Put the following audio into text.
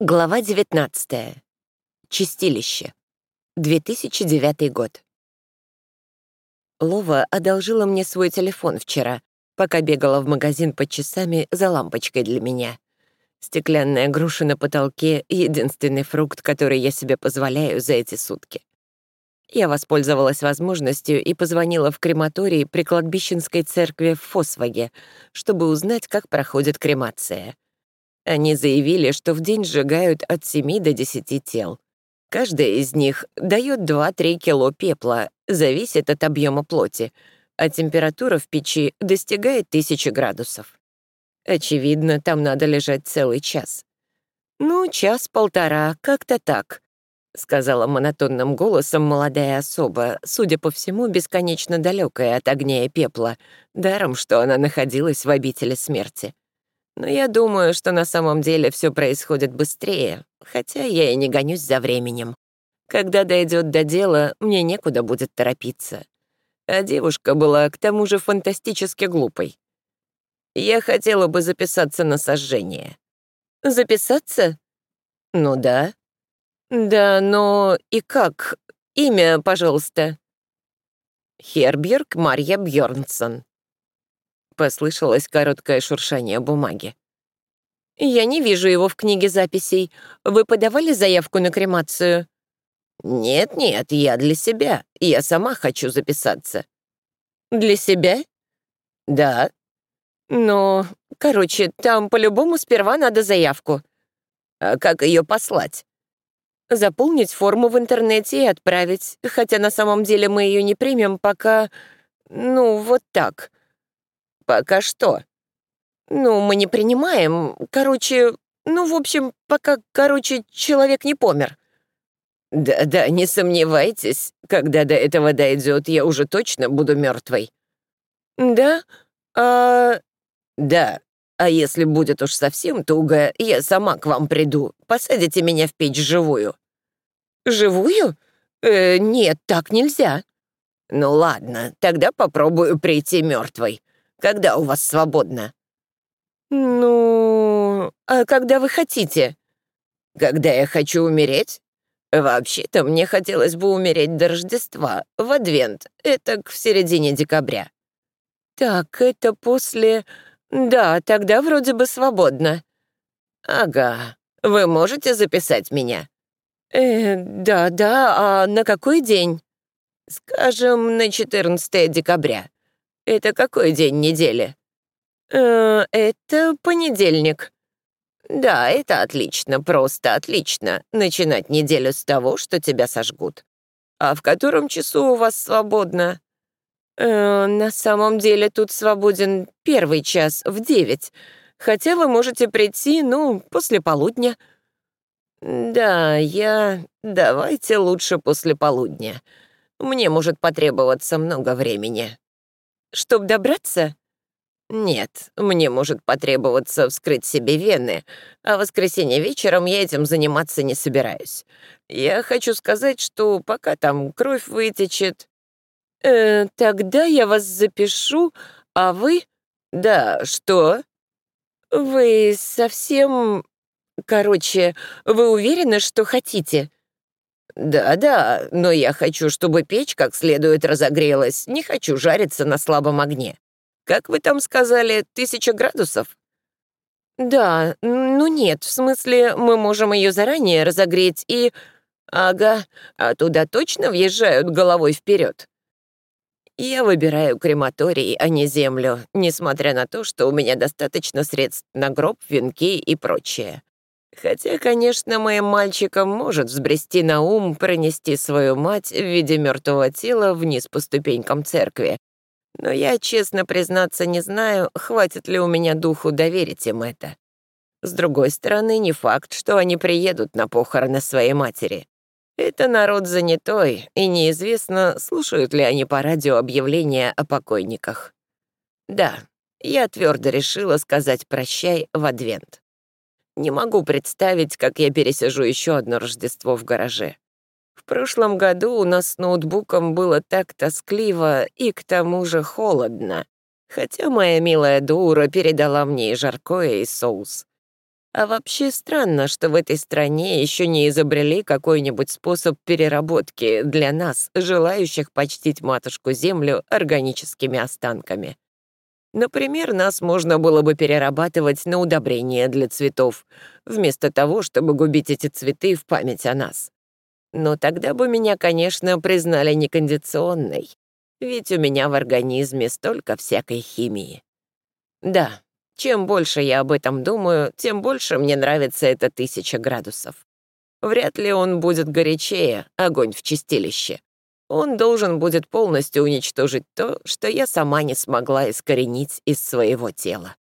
Глава 19. Чистилище. 2009 год. Лова одолжила мне свой телефон вчера, пока бегала в магазин под часами за лампочкой для меня. Стеклянная груша на потолке — единственный фрукт, который я себе позволяю за эти сутки. Я воспользовалась возможностью и позвонила в крематорий при кладбищенской церкви в Фосваге, чтобы узнать, как проходит кремация — они заявили, что в день сжигают от 7 до 10 тел. Каждая из них дает 2-3 кило пепла, зависит от объема плоти, а температура в печи достигает 1000 градусов. Очевидно, там надо лежать целый час. «Ну, час-полтора, как-то так», — сказала монотонным голосом молодая особа, судя по всему, бесконечно далекая от огня и пепла, даром, что она находилась в обители смерти. Но я думаю, что на самом деле все происходит быстрее, хотя я и не гонюсь за временем. Когда дойдет до дела, мне некуда будет торопиться. А девушка была к тому же фантастически глупой. Я хотела бы записаться на сожжение. Записаться? Ну да. Да, но и как? Имя, пожалуйста. Херберг Марья Бьорнсон. Послышалось короткое шуршание бумаги. «Я не вижу его в книге записей. Вы подавали заявку на кремацию?» «Нет-нет, я для себя. Я сама хочу записаться». «Для себя?» «Да». «Ну, короче, там по-любому сперва надо заявку». «А как ее послать?» «Заполнить форму в интернете и отправить, хотя на самом деле мы ее не примем, пока... Ну, вот так. «Пока что». «Ну, мы не принимаем. Короче, ну, в общем, пока, короче, человек не помер». «Да-да, не сомневайтесь, когда до этого дойдет, я уже точно буду мертвой». «Да? А...» «Да. А если будет уж совсем туго, я сама к вам приду. Посадите меня в печь живую». «Живую? Э, нет, так нельзя». «Ну ладно, тогда попробую прийти мертвой. Когда у вас свободно?» «Ну, а когда вы хотите?» «Когда я хочу умереть?» «Вообще-то мне хотелось бы умереть до Рождества, в Адвент, это в середине декабря». «Так, это после... Да, тогда вроде бы свободно». «Ага, вы можете записать меня?» «Э, да, да, а на какой день?» «Скажем, на 14 декабря». Это какой день недели? Э, это понедельник. Да, это отлично, просто отлично. Начинать неделю с того, что тебя сожгут. А в котором часу у вас свободно? Э, на самом деле тут свободен первый час в девять, хотя вы можете прийти, ну, после полудня. Да, я... Давайте лучше после полудня. Мне может потребоваться много времени. Чтоб добраться? Нет, мне может потребоваться вскрыть себе вены, а в воскресенье вечером я этим заниматься не собираюсь. Я хочу сказать, что пока там кровь вытечет... Э, тогда я вас запишу, а вы... Да, что? Вы совсем... Короче, вы уверены, что хотите? «Да-да, но я хочу, чтобы печь как следует разогрелась, не хочу жариться на слабом огне. Как вы там сказали, тысяча градусов?» «Да, ну нет, в смысле, мы можем ее заранее разогреть и...» «Ага, а туда точно въезжают головой вперед. Я выбираю крематорий, а не землю, несмотря на то, что у меня достаточно средств на гроб, венки и прочее. Хотя, конечно, моим мальчикам может взбрести на ум пронести свою мать в виде мертвого тела вниз по ступенькам церкви. Но я, честно признаться, не знаю, хватит ли у меня духу доверить им это. С другой стороны, не факт, что они приедут на похороны своей матери. Это народ занятой, и неизвестно, слушают ли они по радио объявления о покойниках. Да, я твердо решила сказать «прощай» в Адвент. Не могу представить, как я пересижу еще одно Рождество в гараже. В прошлом году у нас с ноутбуком было так тоскливо и к тому же холодно, хотя моя милая дура передала мне и жаркое, и соус. А вообще странно, что в этой стране еще не изобрели какой-нибудь способ переработки для нас, желающих почтить матушку-землю органическими останками. Например, нас можно было бы перерабатывать на удобрения для цветов, вместо того, чтобы губить эти цветы в память о нас. Но тогда бы меня, конечно, признали некондиционной, ведь у меня в организме столько всякой химии. Да, чем больше я об этом думаю, тем больше мне нравится это тысяча градусов. Вряд ли он будет горячее, огонь в чистилище. Он должен будет полностью уничтожить то, что я сама не смогла искоренить из своего тела.